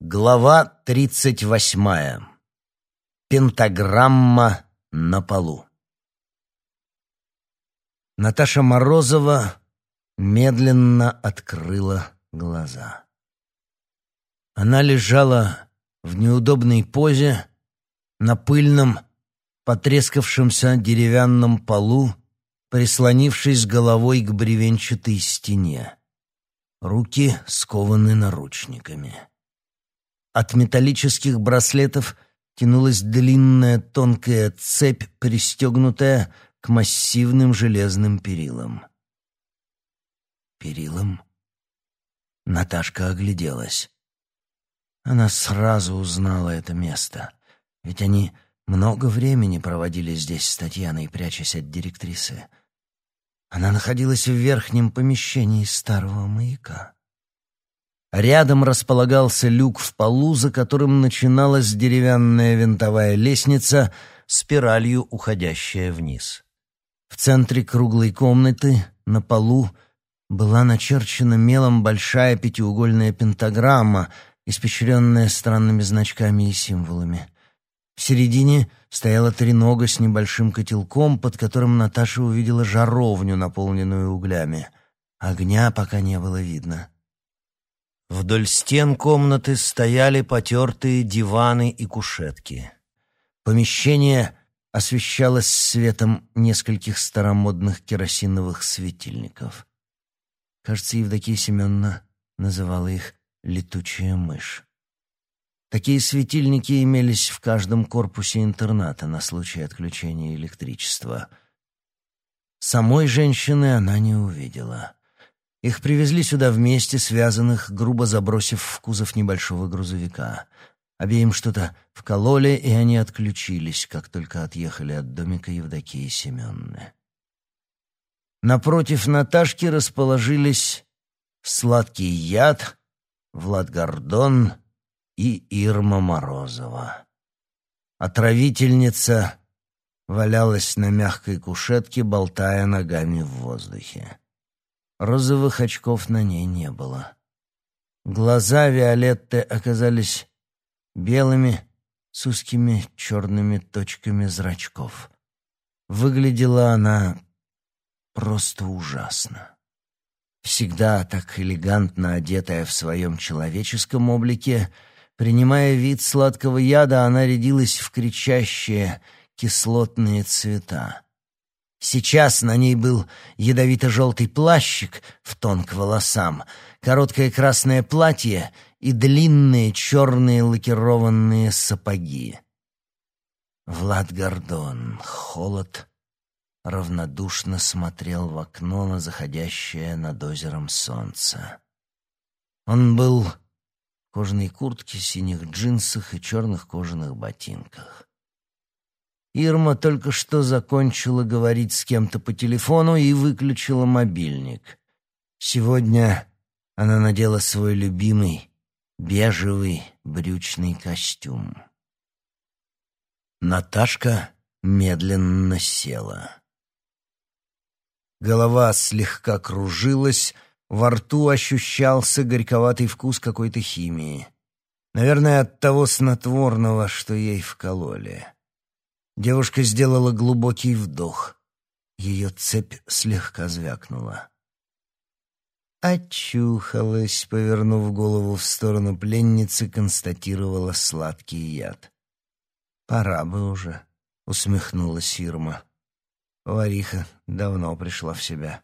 Глава тридцать восьмая. Пентаграмма на полу. Наташа Морозова медленно открыла глаза. Она лежала в неудобной позе на пыльном, потрескавшемся деревянном полу, прислонившись головой к бревенчатой стене. Руки скованы наручниками. От металлических браслетов тянулась длинная тонкая цепь, пристегнутая к массивным железным перилам. Перилам? Наташка огляделась. Она сразу узнала это место, ведь они много времени проводили здесь с Татьяной, прячась от директрисы. Она находилась в верхнем помещении старого маяка. Рядом располагался люк в полу, за которым начиналась деревянная винтовая лестница, спиралью уходящая вниз. В центре круглой комнаты, на полу, была начерчена мелом большая пятиугольная пентаграмма, испещренная странными значками и символами. В середине стояла тренога с небольшим котелком, под которым Наташа увидела жаровню, наполненную углями. Огня пока не было видно. Вдоль стен комнаты стояли потертые диваны и кушетки. Помещение освещалось светом нескольких старомодных керосиновых светильников. Кажется, Евдокия Семеновна называла их «летучая мышь». Такие светильники имелись в каждом корпусе интерната на случай отключения электричества. Самой женщины она не увидела. Их привезли сюда вместе, связанных, грубо забросив в кузов небольшого грузовика. Обеим что-то вкололи, и они отключились, как только отъехали от домика Евдокии Семенны. Напротив Наташки расположились сладкий яд, Влад Гордон и Ирма Морозова. Отравительница валялась на мягкой кушетке, болтая ногами в воздухе. Розовых очков на ней не было. Глаза Виолетты оказались белыми с узкими черными точками зрачков. Выглядела она просто ужасно. Всегда так элегантно одетая в своем человеческом облике, принимая вид сладкого яда, она рядилась в кричащие кислотные цвета. Сейчас на ней был ядовито-желтый плащик в тон к волосам, короткое красное платье и длинные черные лакированные сапоги. Влад Гордон, холод, равнодушно смотрел в окно на заходящее над озером солнце. Он был в кожаной куртке, синих джинсах и черных кожаных ботинках. Ирма только что закончила говорить с кем-то по телефону и выключила мобильник. Сегодня она надела свой любимый бежевый брючный костюм. Наташка медленно села. Голова слегка кружилась, во рту ощущался горьковатый вкус какой-то химии. Наверное, от того снотворного, что ей вкололи. Девушка сделала глубокий вдох. Ее цепь слегка звякнула. Очухалась, повернув голову в сторону пленницы, констатировала сладкий яд. «Пора бы уже», — усмехнулась Ирма. Вариха давно пришла в себя.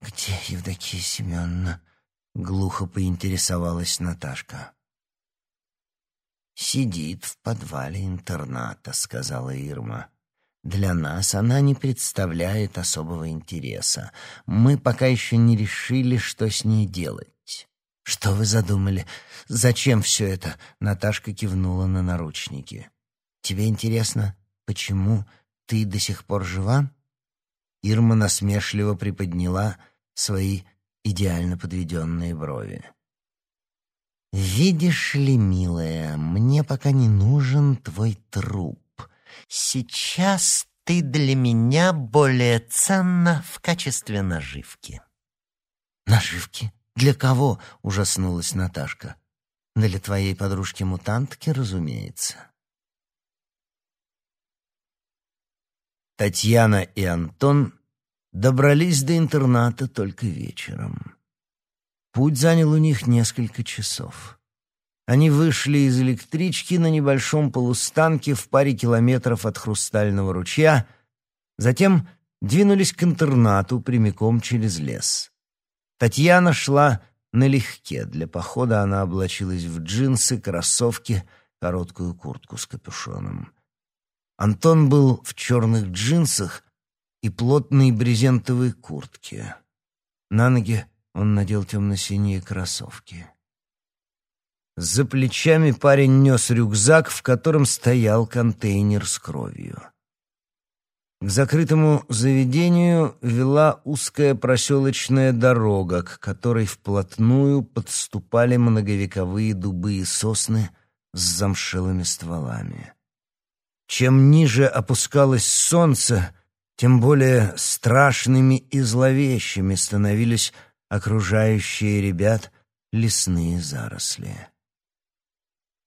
«Где Евдокия Семеновна?» — глухо поинтересовалась Наташка. «Сидит в подвале интерната», — сказала Ирма. «Для нас она не представляет особого интереса. Мы пока еще не решили, что с ней делать». «Что вы задумали? Зачем все это?» — Наташка кивнула на наручники. «Тебе интересно, почему ты до сих пор жива?» Ирма насмешливо приподняла свои идеально подведенные брови. «Видишь ли, милая, мне пока не нужен твой труп. Сейчас ты для меня более ценна в качестве наживки». «Наживки? Для кого?» — ужаснулась Наташка. Для твоей подружки-мутантки, разумеется. Татьяна и Антон добрались до интерната только вечером. Путь занял у них несколько часов. Они вышли из электрички на небольшом полустанке в паре километров от Хрустального ручья, затем двинулись к интернату прямиком через лес. Татьяна шла налегке. Для похода она облачилась в джинсы, кроссовки, короткую куртку с капюшоном. Антон был в черных джинсах и плотной брезентовой куртке. На ноги он надел темно-синие кроссовки. За плечами парень нес рюкзак, в котором стоял контейнер с кровью. К закрытому заведению вела узкая проселочная дорога, к которой вплотную подступали многовековые дубы и сосны с замшелыми стволами. Чем ниже опускалось солнце, тем более страшными и зловещими становились окружающие ребят лесные заросли.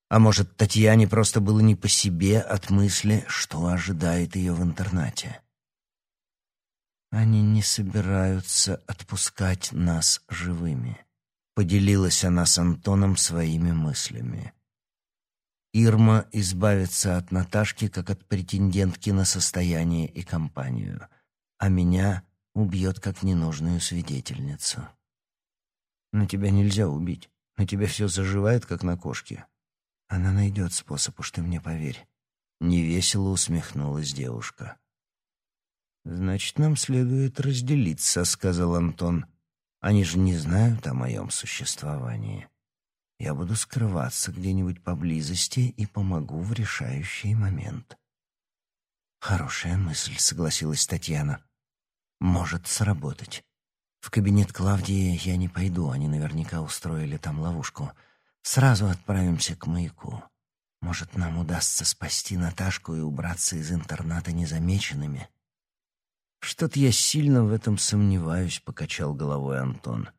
А может, Татьяне просто было не по себе от мысли, что ожидает ее в интернате. «Они не собираются отпускать нас живыми», — поделилась она с Антоном своими мыслями. Ирма избавится от Наташки, как от претендентки на состояние и компанию, а меня убьет как ненужную свидетельницу. Но тебя нельзя убить. На тебя все заживает, как на кошке. Она найдет способ, уж ты мне поверь. Невесело усмехнулась девушка. Значит, нам следует разделиться, сказал Антон. Они же не знают о моем существовании. Я буду скрываться где-нибудь поблизости и помогу в решающий момент. Хорошая мысль, согласилась Татьяна. Может сработать. В кабинет Клавдии я не пойду, они наверняка устроили там ловушку. Сразу отправимся к маяку. Может, нам удастся спасти Наташку и убраться из интерната незамеченными? Что-то я сильно в этом сомневаюсь, покачал головой Антон.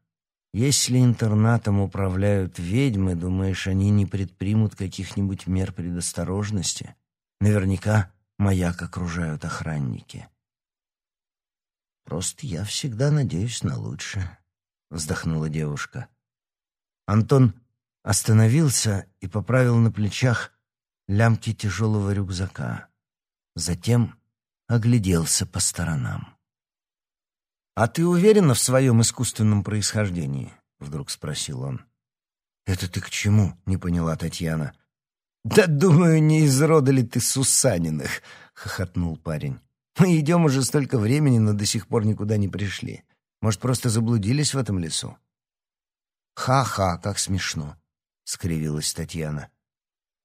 Если интернатом управляют ведьмы, думаешь, они не предпримут каких-нибудь мер предосторожности? Наверняка маяк окружают охранники. Просто я всегда надеюсь на лучшее, вздохнула девушка. Антон остановился и поправил на плечах лямки тяжелого рюкзака. Затем огляделся по сторонам. «А ты уверена в своем искусственном происхождении?» — вдруг спросил он. «Это ты к чему?» — не поняла Татьяна. «Да, думаю, не из рода ли ты Сусаниных?» — хохотнул парень. «Мы идем уже столько времени, но до сих пор никуда не пришли. Может, просто заблудились в этом лесу?» «Ха-ха, как смешно!» — скривилась Татьяна.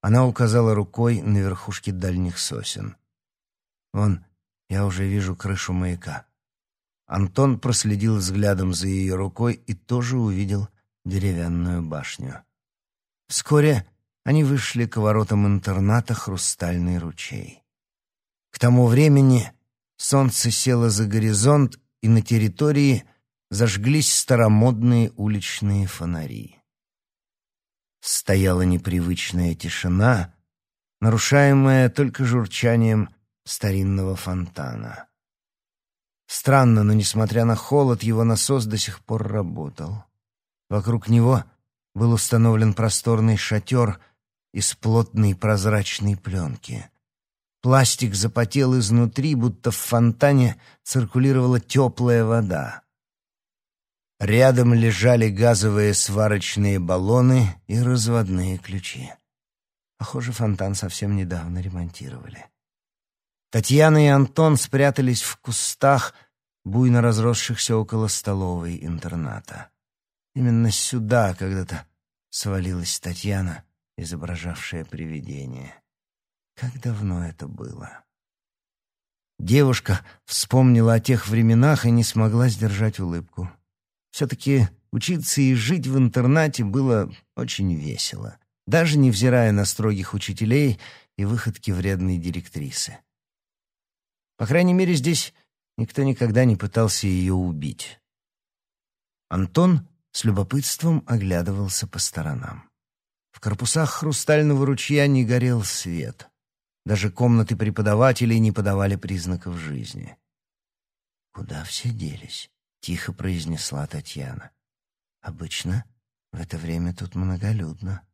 Она указала рукой на верхушки дальних сосен. «Вон, я уже вижу крышу маяка. Антон проследил взглядом за ее рукой и тоже увидел деревянную башню. Вскоре они вышли к воротам интерната «Хрустальный ручей». К тому времени солнце село за горизонт, и на территории зажглись старомодные уличные фонари. Стояла непривычная тишина, нарушаемая только журчанием старинного фонтана. Странно, но, несмотря на холод, его насос до сих пор работал. Вокруг него был установлен просторный шатер из плотной прозрачной пленки. Пластик запотел изнутри, будто в фонтане циркулировала теплая вода. Рядом лежали газовые сварочные баллоны и разводные ключи. Похоже, фонтан совсем недавно ремонтировали. Татьяна и Антон спрятались в кустах, буйно разросшихся около столовой интерната. Именно сюда когда-то свалилась Татьяна, изображавшая привидение. Как давно это было? Девушка вспомнила о тех временах и не смогла сдержать улыбку. Все-таки учиться и жить в интернате было очень весело, даже невзирая на строгих учителей и выходки вредной директрисы. По крайней мере, здесь никто никогда не пытался ее убить. Антон с любопытством оглядывался по сторонам. В корпусах хрустального ручья не горел свет. Даже комнаты преподавателей не подавали признаков жизни. «Куда все делись?» — тихо произнесла Татьяна. «Обычно в это время тут многолюдно».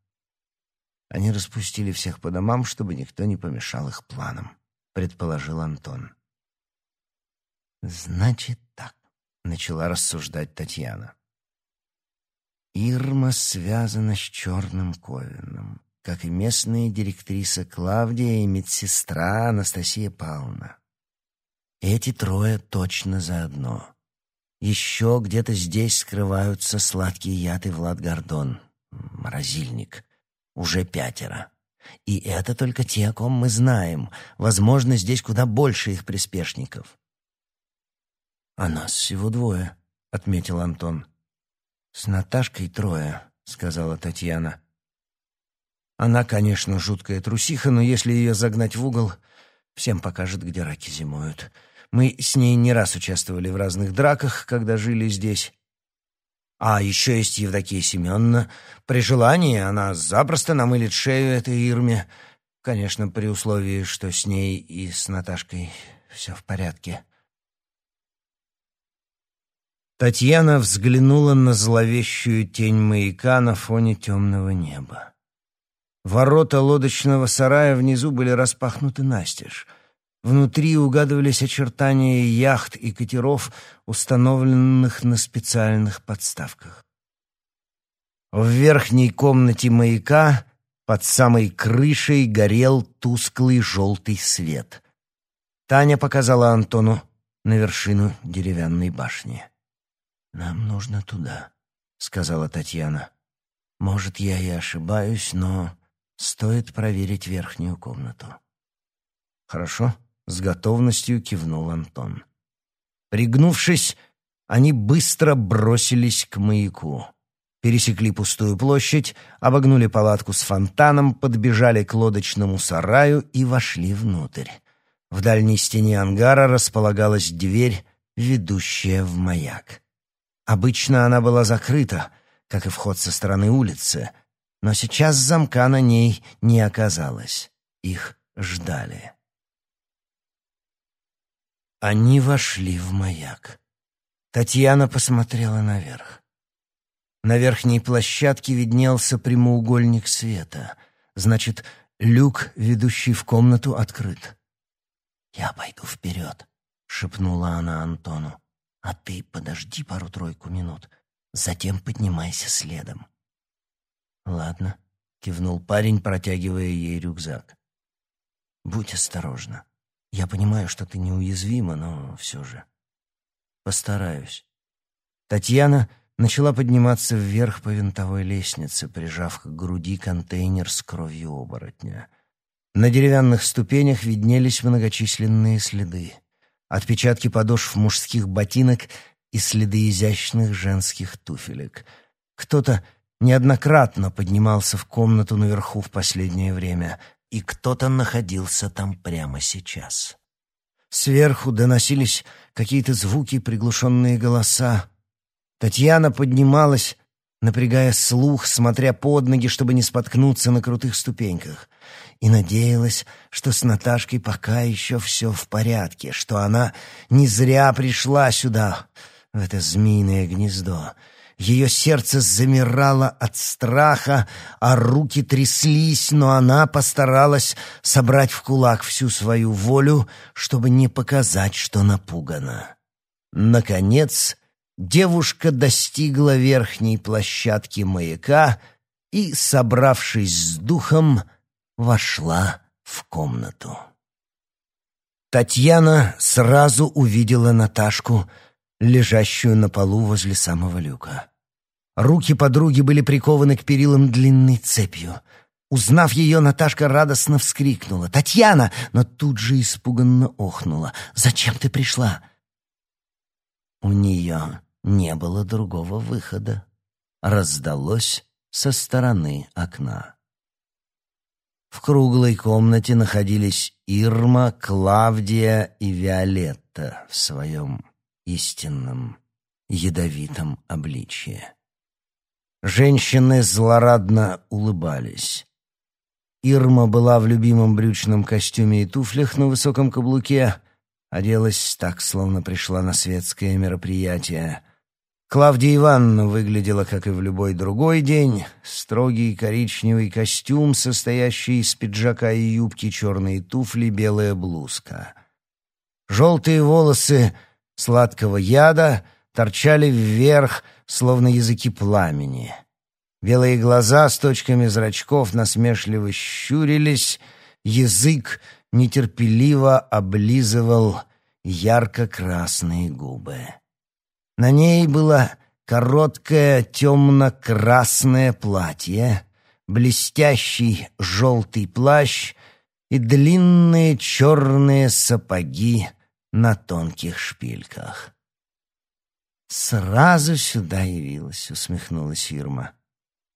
Они распустили всех по домам, чтобы никто не помешал их планам, предположил Антон. Значит так, начала рассуждать Татьяна. Ирма связана с черным Ковином, как и местная директриса Клавдия и медсестра Анастасия Павловна. Эти трое точно заодно. Еще где-то здесь скрываются сладкие яды Влад Гордон, морозильник. Уже пятеро. И это только те, о ком мы знаем. Возможно, здесь куда больше их приспешников. «А нас всего двое», — отметил Антон. «С Наташкой трое», — сказала Татьяна. Она, конечно, жуткая трусиха, но если ее загнать в угол, всем покажет, где раки зимуют. Мы с ней не раз участвовали в разных драках, когда жили здесь. А еще есть Евдокия Семеновна. При желании она запросто намылит шею этой Ирме. Конечно, при условии, что с ней и с Наташкой все в порядке. Татьяна взглянула на зловещую тень маяка на фоне темного неба. Ворота лодочного сарая внизу были распахнуты настежь. Внутри угадывались очертания яхт и катеров, установленных на специальных подставках. В верхней комнате маяка под самой крышей горел тусклый желтый свет. Таня показала Антону на вершину деревянной башни. «Нам нужно туда», — сказала Татьяна. «Может, я и ошибаюсь, но стоит проверить верхнюю комнату». «Хорошо», с готовностью кивнул Антон. Пригнувшись, они быстро бросились к маяку. Пересекли пустую площадь, обогнули палатку с фонтаном, подбежали к лодочному сараю и вошли внутрь. В дальней стене ангара располагалась дверь, ведущая в маяк. Обычно она была закрыта, как и вход со стороны улицы, но сейчас замка на ней не оказалось. Их ждали. Они вошли в маяк. Татьяна посмотрела наверх. На верхней площадке виднелся прямоугольник света. Значит, люк, ведущий в комнату, открыт. «Я пойду вперед», — шепнула она Антону. «А ты подожди пару-тройку минут, затем поднимайся следом». «Ладно», — кивнул парень, протягивая ей рюкзак. «Будь осторожна. Я понимаю, что ты неуязвима, но все же. Постараюсь. Татьяна начала подниматься вверх по винтовой лестнице, прижав к груди контейнер с кровью оборотня. На деревянных ступенях виднелись многочисленные следы. Отпечатки подошв мужских ботинок и следы изящных женских туфелек. Кто-то неоднократно поднимался в комнату наверху в последнее время и кто-то находился там прямо сейчас. Сверху доносились какие-то звуки, приглушенные голоса. Татьяна поднималась, напрягая слух, смотря под ноги, чтобы не споткнуться на крутых ступеньках, и надеялась, что с Наташкой пока еще все в порядке, что она не зря пришла сюда, в это змеиное гнездо, ее сердце замирало от страха, а руки тряслись, но она постаралась собрать в кулак всю свою волю, чтобы не показать, что напугана. Наконец, девушка достигла верхней площадки маяка и, собравшись с духом, вошла в комнату. Татьяна сразу увидела Наташку, лежащую на полу возле самого люка. Руки подруги были прикованы к перилам длинной цепью. Узнав ее, Наташка радостно вскрикнула. «Татьяна!» но тут же испуганно охнула. «Зачем ты пришла?» У нее не было другого выхода. Раздалось со стороны окна. В круглой комнате находились Ирма, Клавдия и Виолетта в своем истинном ядовитом обличье. Женщины злорадно улыбались. Ирма была в любимом брючном костюме и туфлях на высоком каблуке, оделась так, словно пришла на светское мероприятие. Клавдия Ивановна выглядела, как и в любой другой день, строгий коричневый костюм, состоящий из пиджака и юбки, черные туфли, белая блузка. Желтые волосы сладкого яда торчали вверх, словно языки пламени. Белые глаза с точками зрачков насмешливо щурились, язык нетерпеливо облизывал ярко-красные губы. На ней было короткое темно-красное платье, блестящий желтый плащ и длинные черные сапоги на тонких шпильках. «Сразу сюда явилась», — усмехнулась Ирма.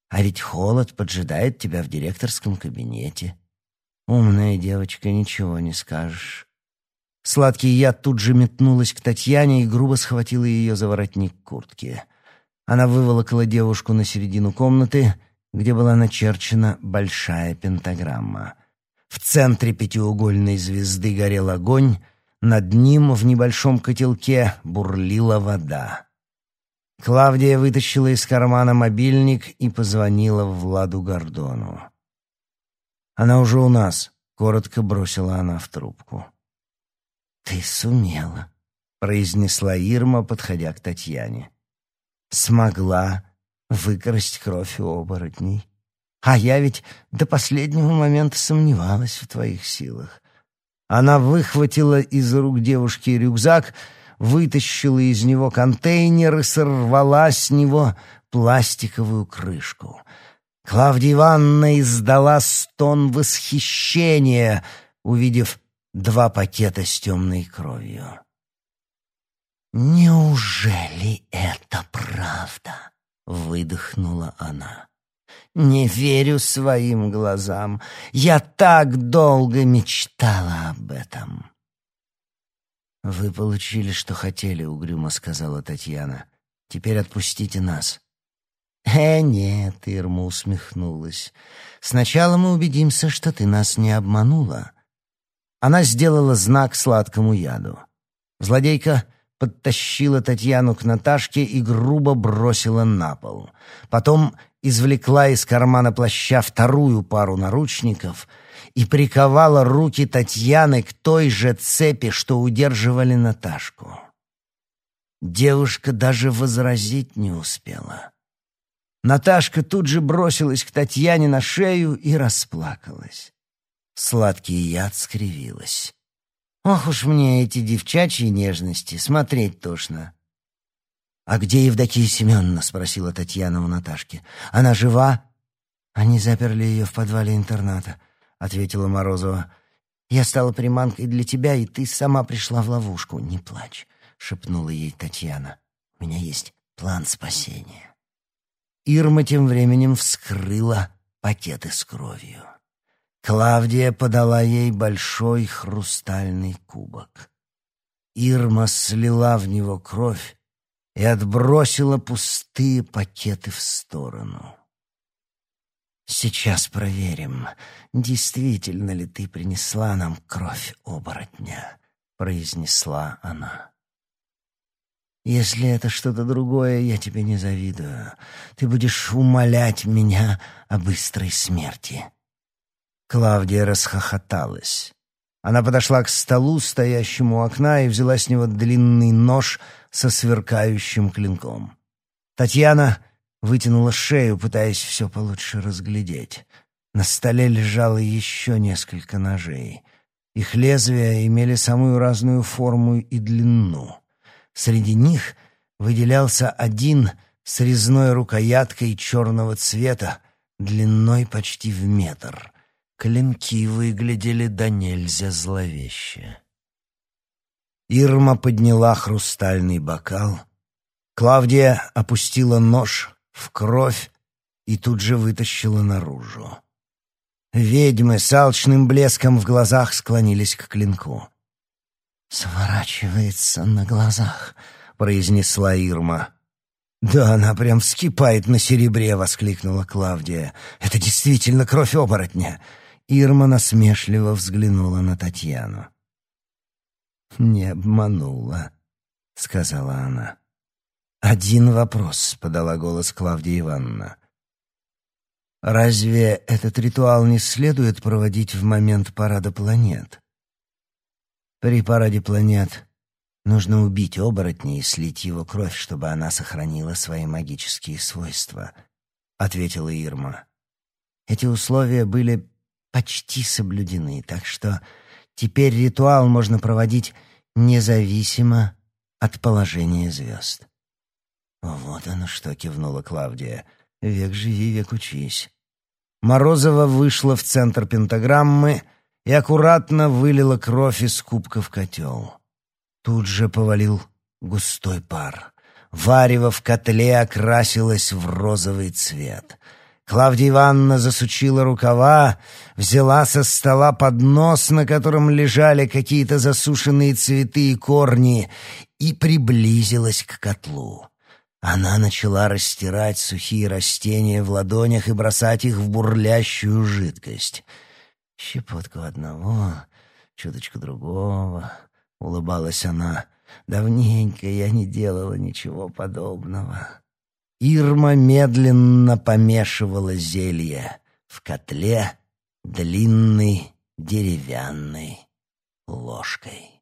А ведь холод поджидает тебя в директорском кабинете. Умная девочка, ничего не скажешь. Сладкий яд тут же метнулась к Татьяне и грубо схватила ее за воротник куртки. Она выволокла девушку на середину комнаты, где была начерчена большая пентаграмма. В центре пятиугольной звезды горел огонь, над ним в небольшом котелке бурлила вода. Клавдия вытащила из кармана мобильник и позвонила Владу Гордону. «Она уже у нас», — коротко бросила она в трубку. «Ты сумела», — произнесла Ирма, подходя к Татьяне. «Смогла выкрасть кровь у оборотней. А я ведь до последнего момента сомневалась в твоих силах». Она выхватила из рук девушки рюкзак — вытащила из него контейнер и сорвала с него пластиковую крышку. Клавдия Ивановна издала стон восхищения, увидев два пакета с темной кровью. «Неужели это правда?» — выдохнула она. «Не верю своим глазам. Я так долго мечтала об этом». «Вы получили, что хотели», — угрюмо сказала Татьяна. «Теперь отпустите нас». «Э, нет», — Ирма усмехнулась. «Сначала мы убедимся, что ты нас не обманула». Она сделала знак сладкому яду. Злодейка подтащила Татьяну к Наташке и грубо бросила на пол. Потом извлекла из кармана плаща вторую пару наручников — и приковала руки Татьяны к той же цепи, что удерживали Наташку. Девушка даже возразить не успела. Наташка тут же бросилась к Татьяне на шею и расплакалась. Сладкий яд скривилась. «Ох уж мне эти девчачьи нежности, смотреть тошно». «А где Евдокия Семеновна?» — спросила Татьяна у Наташки. «Она жива?» Они заперли ее в подвале интерната. — ответила Морозова. «Я стала приманкой для тебя, и ты сама пришла в ловушку. Не плачь», — шепнула ей Татьяна. «У меня есть план спасения». Ирма тем временем вскрыла пакеты с кровью. Клавдия подала ей большой хрустальный кубок. Ирма слила в него кровь и отбросила пустые пакеты в сторону. Сейчас проверим, действительно ли ты принесла нам кровь оборотня, произнесла она. Если это что-то другое, я тебе не завидую. Ты будешь умолять меня о быстрой смерти. Клавдия расхохоталась. Она подошла к столу, стоящему у окна, и взяла с него длинный нож со сверкающим клинком. Татьяна вытянула шею, пытаясь все получше разглядеть. На столе лежало еще несколько ножей. Их лезвия имели самую разную форму и длину. Среди них выделялся один с резной рукояткой черного цвета, длиной почти в метр. Клинки выглядели до нельзя зловеще. Ирма подняла хрустальный бокал. Клавдия опустила нож в кровь и тут же вытащила наружу. Ведьмы с алчным блеском в глазах склонились к клинку. «Сворачивается на глазах», — произнесла Ирма. «Да она прям вскипает на серебре!» — воскликнула Клавдия. «Это действительно кровь оборотня!» Ирма насмешливо взглянула на Татьяну. «Не обманула», — сказала она. «Один вопрос», — подала голос Клавдия Ивановна. «Разве этот ритуал не следует проводить в момент парада планет?» «При параде планет нужно убить оборотня и слить его кровь, чтобы она сохранила свои магические свойства», — ответила Ирма. «Эти условия были почти соблюдены, так что теперь ритуал можно проводить независимо от положения звезд. «Вот оно что!» — кивнула Клавдия. «Век живи, век учись». Морозова вышла в центр пентаграммы и аккуратно вылила кровь из кубка в котел. Тут же повалил густой пар. Варево в котле окрасилось в розовый цвет — Клавдия Ивановна засучила рукава, взяла со стола поднос, на котором лежали какие-то засушенные цветы и корни, и приблизилась к котлу. Она начала растирать сухие растения в ладонях и бросать их в бурлящую жидкость. «Щепотку одного, чуточку другого», — улыбалась она. «Давненько я не делала ничего подобного». Ирма медленно помешивала зелье в котле длинной деревянной ложкой.